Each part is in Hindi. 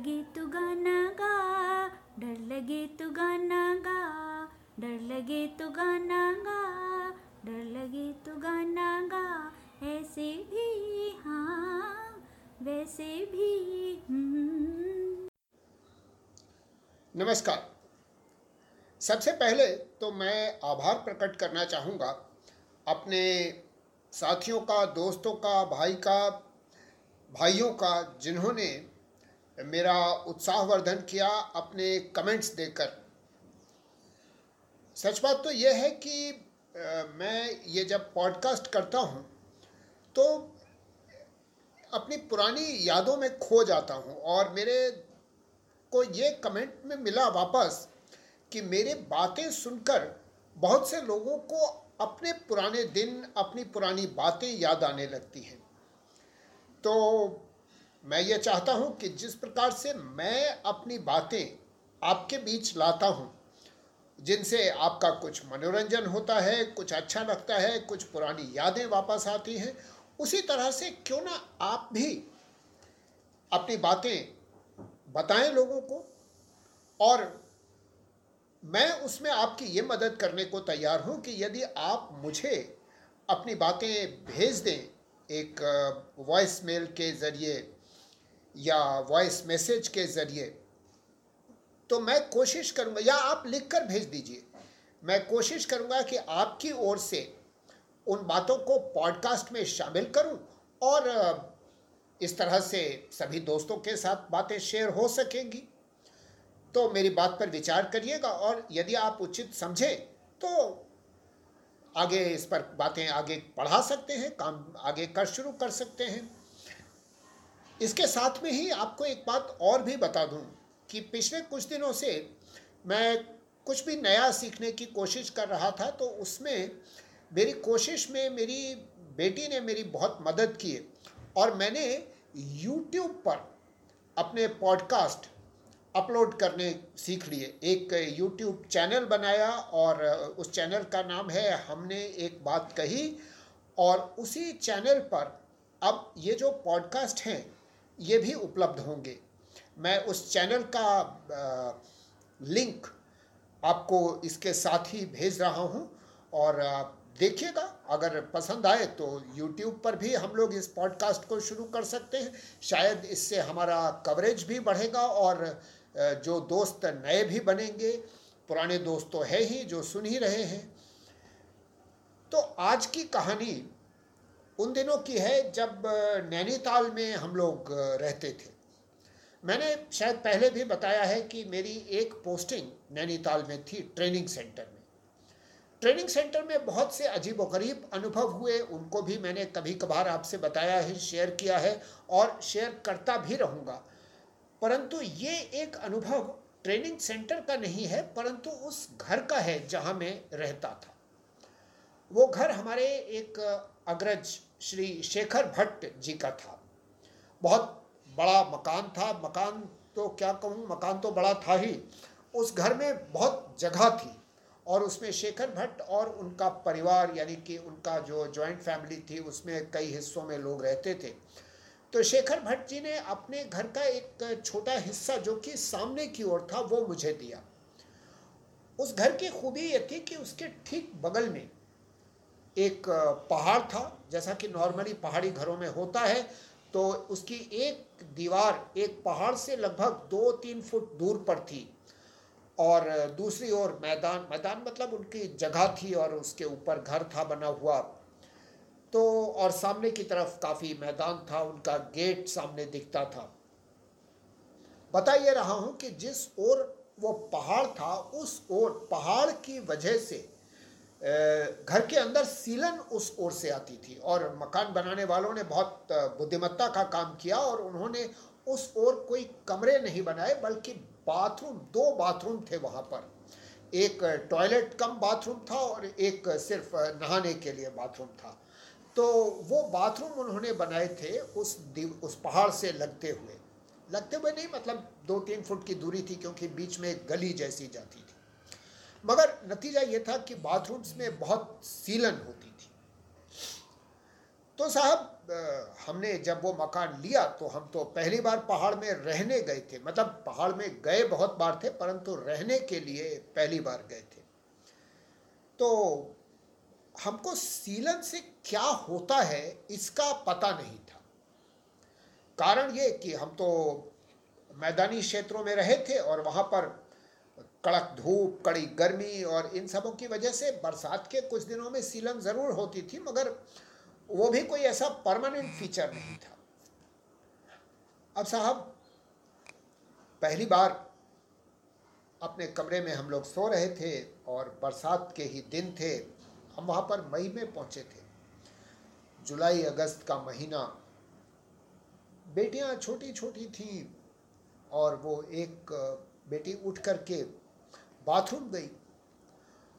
लगे तो गाना गा, डर लगे तो गाना गा, डर लगे तो गाना गा, डर लगे तो गाना गा, ऐसे भी हाँ वैसे भी हम्म। नमस्कार सबसे पहले तो मैं आभार प्रकट करना चाहूँगा अपने साथियों का, दोस्तों का, भाई का, भाइयों का, जिन्होंने मेरा उत्साहवर्धन किया अपने कमेंट्स देकर। सच बात तो यह है कि मैं ये जब पॉडकास्ट करता हूँ तो अपनी पुरानी यादों में खो जाता हूँ और मेरे को ये कमेंट में मिला वापस कि मेरे बातें सुनकर बहुत से लोगों को अपने पुराने दिन, अपनी पुरानी बातें याद आने लगती हैं। तो मैं ये चाहता हूँ कि जिस प्रकार से मैं अपनी बातें आपके बीच लाता हूँ, जिनसे आपका कुछ मनोरंजन होता है, कुछ अच्छा लगता है, कुछ पुरानी यादें वापस आती हैं, उसी तरह से क्यों ना आप भी अपनी बातें बताएँ लोगों को और मैं उसमें आपकी ये मदद करने को तैयार हूँ कि यदि आप मुझे अपनी बातें भेज दें एक वॉइस मेल के ज़रिए या वॉइस मैसेज के ज़रिए तो मैं कोशिश करूँगा, या आप लिख कर भेज दीजिए। मैं कोशिश करूँगा कि आपकी ओर से उन बातों को पॉडकास्ट में शामिल करूँ और इस तरह से सभी दोस्तों के साथ बातें शेयर हो सकेंगी। तो मेरी बात पर विचार करिएगा और यदि आप उचित समझें तो आगे इस पर बातें आगे बढ़ा सकते हैं, काम आगे कर, शुरू कर सकते हैं। इसके साथ में ही आपको एक बात और भी बता दूँ कि पिछले कुछ दिनों से मैं कुछ भी नया सीखने की कोशिश कर रहा था तो उसमें मेरी कोशिश में मेरी बेटी ने मेरी बहुत मदद की है और मैंने YouTube पर अपने पॉडकास्ट अपलोड करने सीख लिए। एक YouTube चैनल बनाया और उस चैनल का नाम है हमने एक बात कही और उसी चैनल पर अब ये जो पॉडकास्ट हैं ये भी उपलब्ध होंगे। मैं उस चैनल का लिंक आपको इसके साथ ही भेज रहा हूँ और देखिएगा। अगर पसंद आए तो YouTube पर भी हम लोग इस पॉडकास्ट को शुरू कर सकते हैं। शायद इससे हमारा कवरेज भी बढ़ेगा और जो दोस्त नए भी बनेंगे, पुराने दोस्त तो है ही जो सुन ही रहे हैं। तो आज की कहानी उन दिनों की है जब नैनीताल में हम लोग रहते थे। मैंने शायद पहले भी बताया है कि मेरी एक पोस्टिंग नैनीताल में थी ट्रेनिंग सेंटर में। ट्रेनिंग सेंटर में बहुत से अजीब गरीब अनुभव हुए, उनको भी मैंने कभी कभार आपसे बताया है शेयर किया है और शेयर करता भी रहूँगा। परंतु ये एक अनुभव ट्रेनिंग सेंटर का नहीं है, परंतु उस घर का है जहाँ मैं रहता था। वो घर हमारे एक अग्रज श्री शेखर भट्ट जी का था। बहुत बड़ा मकान था। मकान तो क्या कहूँ? मकान तो बड़ा था ही। उस घर में बहुत जगह थी और उसमें शेखर भट्ट और उनका परिवार यानी कि उनका जो जॉइंट फैमिली थी, उसमें कई हिस्सों में लोग रहते थे। तो शेखर भट्ट जी ने अपने घर का एक छोटा हिस्सा जो कि सामने की ओर था, वो मुझे दिया। उस घर की खूबी ये थी कि उसके ठीक बगल में एक पहाड़ था। जैसा कि नॉर्मली पहाड़ी घरों में होता है तो उसकी एक दीवार एक पहाड़ से लगभग दो तीन फुट दूर पर थी। और दूसरी ओर मैदान मैदान मतलब उनकी जगह थी और उसके ऊपर घर था, बना हुआ। तो और सामने की तरफ़ काफ़ी मैदान था, उनका गेट सामने दिखता था। बता ये रहा हूँ कि जिस ओर वो पहाड़ था, उस ओर पहाड़ की वजह से घर के अंदर सीलन उस ओर से आती थी और मकान बनाने वालों ने बहुत बुद्धिमत्ता का काम किया और उन्होंने उस ओर कोई कमरे नहीं बनाए, बल्कि बाथरूम, दो बाथरूम थे वहाँ पर। एक टॉयलेट कम बाथरूम था और एक सिर्फ़ नहाने के लिए बाथरूम था। तो वो बाथरूम उन्होंने बनाए थे उस उस पहाड़ से लगते हुए। लगते हुए नहीं मतलब दो तीन फुट की दूरी थी, क्योंकि बीच में एक गली जैसी जाती थी। मगर नतीजा ये था कि बाथरूम्स में बहुत सीलन होती थी। तो साहब हमने जब वो मकान लिया तो हम तो पहली बार पहाड़ में रहने गए थे। मतलब पहाड़ में गए बहुत बार थे, परंतु रहने के लिए पहली बार गए थे। तो हमको सीलन से क्या होता है, इसका पता नहीं था। कारण ये कि हम तो मैदानी क्षेत्रों में रहे थे और वहाँ पर कड़क धूप, कड़ी गर्मी और इन सबों की वजह से बरसात के कुछ दिनों में सीलन ज़रूर होती थी, मगर वो भी कोई ऐसा परमानेंट फीचर नहीं था। अब साहब, पहली बार अपने कमरे में हम लोग सो रहे थे और बरसात के ही दिन थे। हम वहाँ पर मई में पहुँचे थे। जुलाई, अगस्त का महीना। बेटियाँ छोटी छोटी थीं और वो एक बेटी उठ करके बाथरूम गई।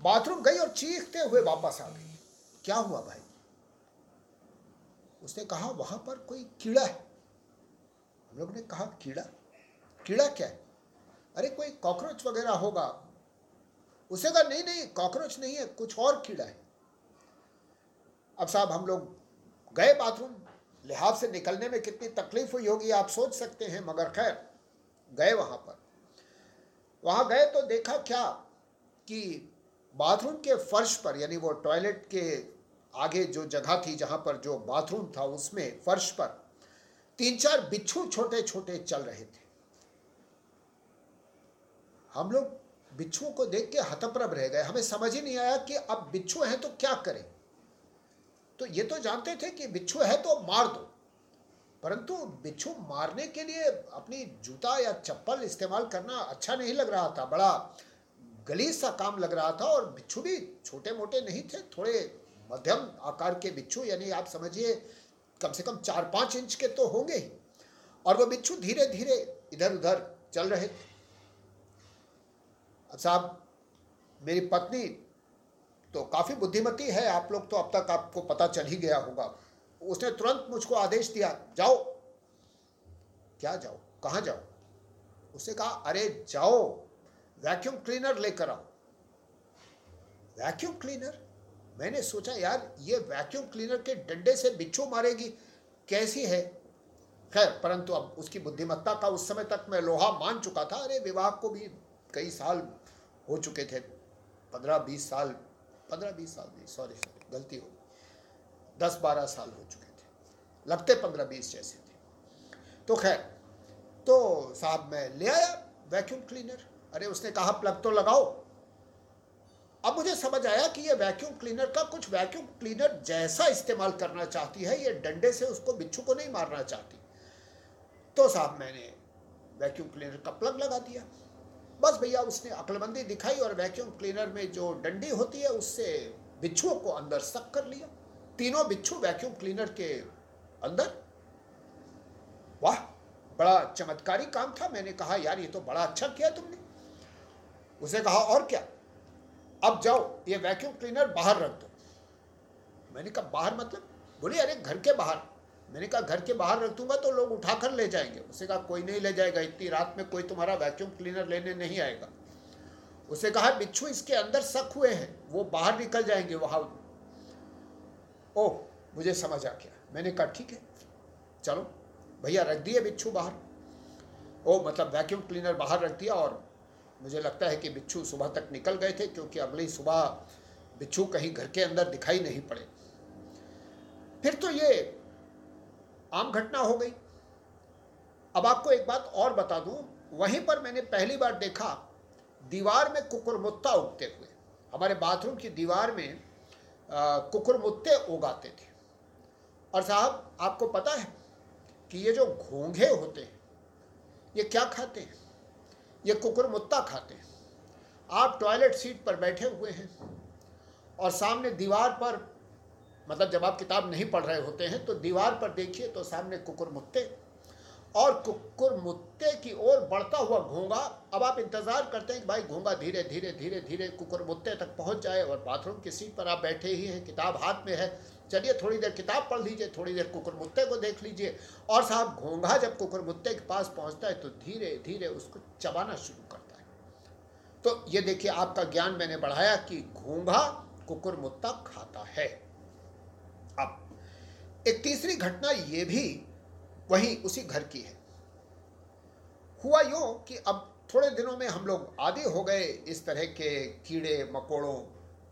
बाथरूम गई और चीखते हुए वापस आ गई। क्या हुआ भाई? उसने कहा, वहाँ पर कोई कीड़ा है? हम लोग ने कहा, कीड़ा? कीड़ा क्या है? अरे, कोई कॉकरोच वगैरह होगा। उसे कहा, नहीं नहीं, कॉकरोच नहीं है, कुछ और कीड़ा है। अब साहब हम लोग गए बाथरूम। लिहाज से निकलने में कितनी तकलीफ़ हुई होगी, आप सोच सकते हैं, मगर खैर, गए वहाँ पर। वहाँ गए तो देखा क्या कि बाथरूम के फर्श पर, यानी वो टॉयलेट के आगे जो जगह थी जहाँ पर जो बाथरूम था, उसमें फर्श पर तीन चार बिच्छू छोटे छोटे चल रहे थे। हम लोग बिच्छुओं को देख के हतप्रभ रह गए। हमें समझ ही नहीं आया कि अब बिच्छू हैं तो क्या करें। तो ये तो जानते थे कि बिच्छू है तो मार दो। परंतु बिच्छू मारने के लिए अपनी जूता या चप्पल इस्तेमाल करना अच्छा नहीं लग रहा था। बड़ा गलीज सा काम लग रहा था और बिच्छू भी छोटे मोटे नहीं थे, थोड़े मध्यम आकार के बिच्छू, यानी आप समझिए कम से कम चार पाँच इंच के तो होंगे ही। और वो बिच्छू धीरे धीरे इधर उधर चल रहे थे। अब साहब, मेरी पत्नी तो काफ़ी बुद्धिमती है, आप लोग तो अब तक आपको पता चल ही गया होगा। उसने तुरंत मुझको आदेश दिया, जाओ। क्या जाओ? कहाँ जाओ? उसने कहा, अरे जाओ वैक्यूम क्लीनर लेकर आओ। वैक्यूम क्लीनर मैंने सोचा, यार, ये वैक्यूम क्लीनर के डंडे से बिच्छू मारेगी, कैसी है? खैर, परंतु अब उसकी बुद्धिमत्ता का उस समय तक मैं लोहा मान चुका था। अरे, विवाह को भी कई साल हो चुके थे, पंद्रह बीस साल, पंद्रह बीस साल सॉरी सॉरी गलती हो दस बारह साल हो चुके थे। लगते पंद्रह बीस जैसे थे। तो खैर तो साहब मैं ले आया वैक्यूम क्लीनर अरे, उसने कहा, प्लग तो लगाओ। अब मुझे समझ आया कि ये वैक्यूम क्लीनर का कुछ वैक्यूम क्लीनर जैसा इस्तेमाल करना चाहती है, ये डंडे से उसको बिच्छू को नहीं मारना चाहती। तो साहब मैंने वैक्यूम क्लीनर का प्लग लगा दिया। बस भैया, उसने अक्लमंदी दिखाई और वैक्यूम क्लीनर में जो डंडी होती है, उससे बिच्छुओं को अंदर सक कर लिया। तीनों बिच्छू वैक्यूम क्लीनर के अंदर। वाह, बड़ा चमत्कारी काम था, मैंने कहा, यार, ये तो बड़ा अच्छा किया तुमने। उसे कहा, और क्या? अब जाओ, ये वैक्यूम क्लीनर बाहर रख दो। मैंने कहा, बाहर मतलब? बोले, अरे, घर के बाहर। मैंने कहा, घर के बाहर रख दूँगा तो लोग उठाकर ले जाएँगे। उसे कहा, कोई नहीं ले जाएगा, इतनी रात में कोई तुम्हारा वैक्यूम क्लीनर लेने नहीं आएगा। उसे कहा, बिच्छू इसके अंदर सक हुए हैं, वो बाहर निकल जाएँगे, वहाँ ओह, मुझे समझ आ गया। मैंने कहा, ठीक है, चलो, भैया रख दिए बिच्छू बाहर। ओ मतलब वैक्यूम क्लीनर बाहर रख दिया और मुझे लगता है कि बिच्छू सुबह तक निकल गए थे, क्योंकि अगली सुबह बिच्छू कहीं घर के अंदर दिखाई नहीं पड़े। फिर तो ये आम घटना हो गई। अब आपको एक बात और बता दूँ, वहीं पर मैंने पहली बार देखा, दीवार में कुकुरमुत्ता उगते हुए। हमारे बाथरूम की दीवार में कुकुरमुत्ते उगाते थे। और साहब, आपको पता है कि ये जो घोंघे होते हैं, ये क्या खाते हैं? ये कुकुरमुत्ता खाते हैं। आप टॉयलेट सीट पर बैठे हुए हैं और सामने दीवार पर मतलब जब आप किताब नहीं पढ़ रहे होते हैं तो दीवार पर देखिए तो सामने कुकुर मुत्ते और कुकुर मुत्ते की ओर बढ़ता हुआ घोंगा। अब आप इंतज़ार करते हैं कि भाई घोंगा धीरे धीरे धीरे धीरे कुकुर मुत्ते तक पहुँच जाए और बाथरूम की सीट पर आप बैठे ही हैं, किताब हाथ में है। चलिए थोड़ी देर किताब पढ़ लीजिए, थोड़ी देर कुकुर मुत्ते को देख लीजिए। और साहब घोंघा जब कुकुर मुत्ते के पास पहुँचता है तो धीरे धीरे उसको चबाना शुरू करता है। तो ये देखिए आपका ज्ञान मैंने बढ़ाया कि घोंघा कुकुर मुत्ता खाता है। अब एक तीसरी घटना ये भी वही उसी घर की है। हुआ यूँ कि अब थोड़े दिनों में हम लोग आदि हो गए इस तरह के कीड़े, मकोड़ों।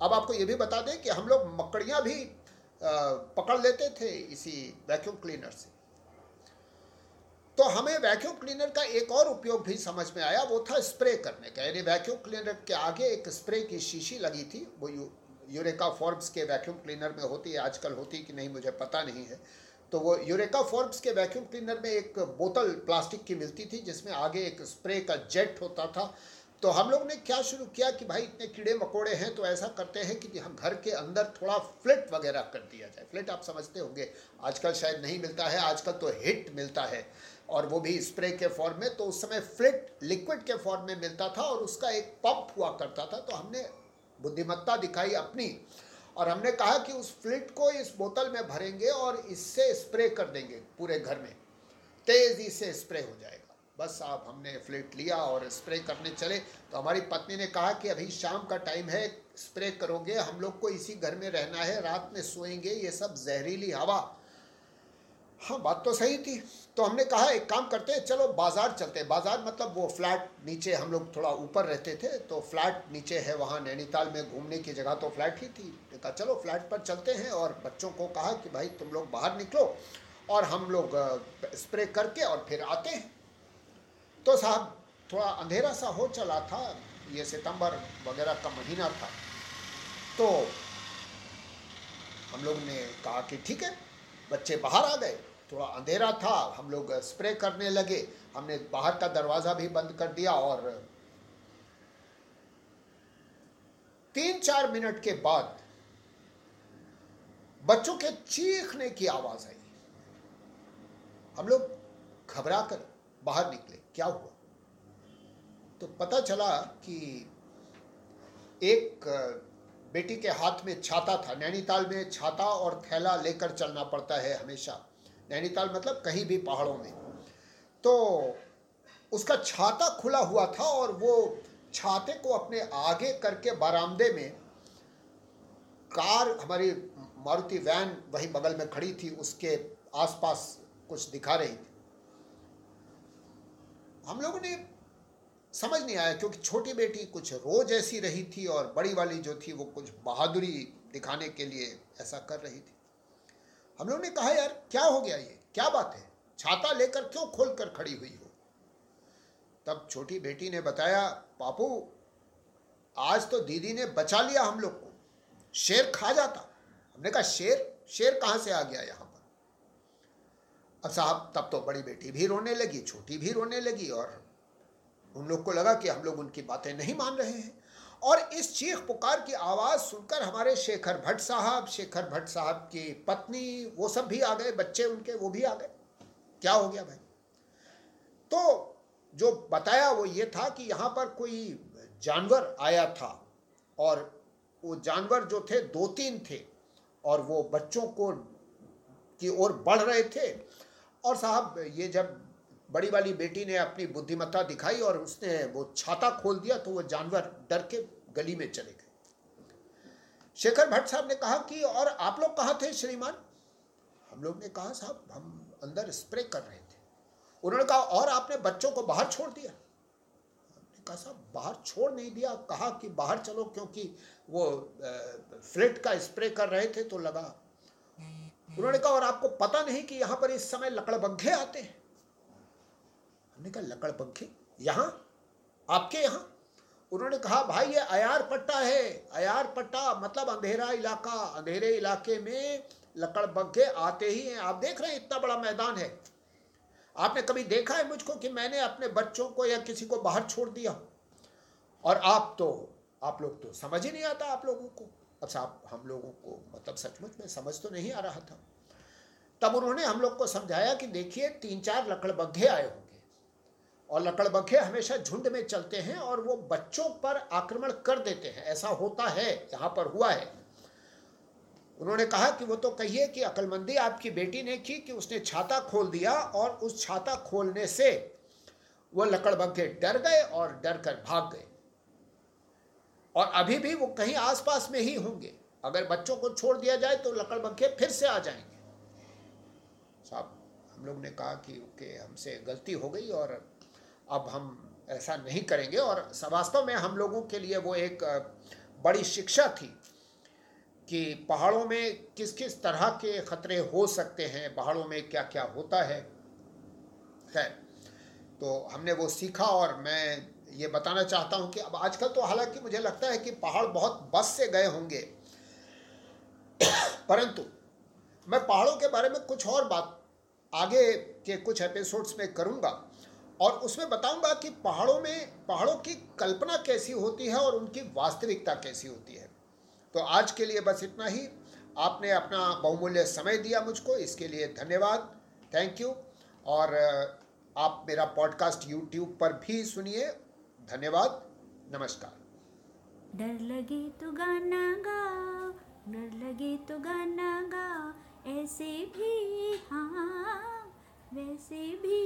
अब आपको ये भी बता दें कि हम लोग मकड़ियाँ भी पकड़ लेते थे इसी वैक्यूम क्लीनर से। तो हमें वैक्यूम क्लीनर का एक और उपयोग भी समझ में आया, वो था स्प्रे करने का। यानी वैक्यूम क्लीनर के आगे एक स्प्रे की शीशी लगी थी, वो यू यूरेका फॉर्ब्स के वैक्यूम क्लीनर में होती है, आजकल होती कि नहीं मुझे पता नहीं है। तो वो यूरेका फॉर्ब्स के वैक्यूम क्लीनर में एक बोतल प्लास्टिक की मिलती थी, जिसमें आगे एक स्प्रे का जेट होता था। तो हम लोग ने क्या शुरू किया कि भाई इतने कीड़े मकोड़े हैं तो ऐसा करते हैं कि हम घर के अंदर थोड़ा फ्लिट वगैरह कर दिया जाए। फ्लिट आप समझते होंगे, आजकल शायद नहीं मिलता है, आजकल तो हिट मिलता है। और वो भी स्प्रे के फॉर्म में तो उस समय फ्लिट लिक्विड के फॉर्म में मिलता था और उसका एक पंप हुआ करता था। तो हमने बुद्धिमत्ता दिखाई अपनी और हमने कहा कि उस फ्लिट को इस बोतल में भरेंगे और इससे स्प्रे कर देंगे पूरे घर में। तेज़ी से स्प्रे हो जाएगा। बस आप हमने फ्लिट लिया और स्प्रे करने चले। तो हमारी पत्नी ने कहा कि अभी शाम का टाइम है, स्प्रे करोगे, हम लोग को इसी घर में रहना है, रात में सोएँगे, ये सब जहरीली हवा। हाँ बात तो सही थी। तो हमने कहा, एक काम करते हैं, चलो, बाज़ार चलते हैं। बाज़ार मतलब वो फ्लैट नीचे हम लोग थोड़ा ऊपर रहते थे तो फ्लैट नीचे है वहाँ नैनीताल में घूमने की जगह तो फ्लैट ही थी। कहा, चलो, फ्लैट पर चलते हैं और बच्चों को कहा कि भाई, तुम लोग बाहर निकलो और हम लोग स्प्रे करके और फिर आते हैं। तो साहब, थोड़ा अंधेरा सा हो चला था। ये सितंबर वगैरह का महीना था। तो हम लोग ने कहा कि ठीक है, बच्चे बाहर आ गए। थोड़ा अंधेरा था, हम लोग स्प्रे करने लगे। हमने बाहर का दरवाज़ा भी बंद कर दिया और तीन चार मिनट के बाद बच्चों के चीखने की आवाज़ आई। हम लोग घबरा कर बाहर निकले। क्या हुआ? तो पता चला कि एक, बेटी के हाथ में छाता था। नैनीताल में छाता और थैला लेकर चलना पड़ता है हमेशा। नैनीताल मतलब कहीं भी पहाड़ों में। तो उसका छाता खुला हुआ था और वो छाते को अपने आगे करके बरामदे में कार, हमारी मारुति वैन वही बगल में खड़ी थी, उसके आसपास कुछ दिखा रही थी। हम लोगों ने समझ नहीं आया, क्योंकि छोटी बेटी कुछ रोज ऐसी रही थी और बड़ी वाली जो थी, वो कुछ बहादुरी दिखाने के लिए ऐसा कर रही थी। हम लोगों ने कहा, यार, क्या हो गया ये? क्या बात है? छाता लेकर क्यों खोल कर खड़ी हुई हो? तब छोटी बेटी ने बताया, पापू, आज तो दीदी ने बचा लिया हम लोग को। शेर खा जाता। हमने कहा, शेर? शेर कहाँ से आ गया यहाँ पर? अब साहब, तब तो बड़ी बेटी भी रोने लगी, छोटी भी रोने लगी और उन लोग को लगा कि हम लोग उनकी बातें नहीं मान रहे हैं। और इस चीख पुकार की आवाज़ सुनकर हमारे शेखर भट्ट साहब, शेखर भट्ट साहब की पत्नी, वो सब भी आ गए, बच्चे उनके, वो भी आ गए। क्या हो गया भाई? तो जो बताया वो ये था कि यहाँ पर कोई जानवर आया था और वो जानवर जो थे दो तीन थे और वो बच्चों को की ओर बढ़ रहे थे। और साहब, ये जब बड़ी वाली बेटी ने अपनी बुद्धिमत्ता दिखाई और उसने वो छाता खोल दिया तो वो जानवर डर के गली में चले गए। शेखर भट्ट साहब ने कहा कि और आप लोग कहाँ थे श्रीमान? हम लोग ने कहा, साहब, हम अंदर स्प्रे कर रहे थे। उन्होंने कहा, और आपने बच्चों को बाहर छोड़ दिया? कहा, साहब, बाहर छोड़ नहीं दिया। कहा कि बाहर चलो क्योंकि वो फ्लिट का स्प्रे कर रहे थे तो लगा। उन्होंने कहा, और आपको पता नहीं कि यहाँ पर इस समय लकड़बग्घे आते हैं? हमने कहा लकड़ पंखे। यहाँ? आपके यहाँ? उन्होंने कहा, भाई, ये अयार पट्टा है। अयार पट्टा मतलब अंधेरा इलाका। अंधेरे इलाके में लकड़ पंखे आते ही हैं। आप देख रहे हैं, इतना बड़ा मैदान है। आपने कभी देखा है मुझको कि मैंने अपने बच्चों को या किसी को बाहर छोड़ दिया? और आप तो आप लोग तो समझ ही नहीं आता आप लोगों को। अच्छा आप, हम लोगों को मतलब सचमुच में समझ तो नहीं आ रहा था। तब उन्होंने हम लोग को समझाया कि देखिए, तीन चार लकड़बग्घे आए होंगे और लकड़बग्घे हमेशा झुंड में चलते हैं और वो बच्चों पर आक्रमण कर देते हैं। ऐसा होता है, यहाँ पर हुआ है। उन्होंने कहा कि वो तो कहिए कि अकलमंदी आपकी बेटी ने की कि उसने छाता खोल दिया और उस छाता खोलने से वो लकड़बग्घे डर गए और डर कर भाग गए। और अभी भी वो कहीं आसपास में ही होंगे। अगर बच्चों को छोड़ दिया जाए तो लकड़बग्घे फिर से आ जाएँगे। साहब, हम लोग ने कहा कि ओके, हमसे गलती हो गई और अब हम ऐसा नहीं करेंगे। और वास्तव में हम लोगों के लिए वो एक बड़ी शिक्षा थी कि पहाड़ों में किस किस तरह के ख़तरे हो सकते हैं, पहाड़ों में क्या क्या होता है। है तो हमने वो सीखा और मैं ये बताना चाहता हूँ कि अब आजकल तो हालाँकि मुझे लगता है कि पहाड़ बहुत बस से गए होंगे। परंतु मैं पहाड़ों के बारे में कुछ और बात आगे के कुछ एपिसोड्स में करूँगा। और उसमें बताऊँगा कि पहाड़ों में, पहाड़ों की कल्पना कैसी होती है और उनकी वास्तविकता कैसी होती है। तो आज के लिए बस इतना ही। आपने अपना बहुमूल्य समय दिया मुझको, इसके लिए धन्यवाद। थैंक यू और आप मेरा पॉडकास्ट यूट्यूब पर भी सुनिए। धन्यवाद। नमस्कार। डर लगे तो गाना गा, डर लगे तो गाना गा, ऐसे भी हाँ। वैसे भी।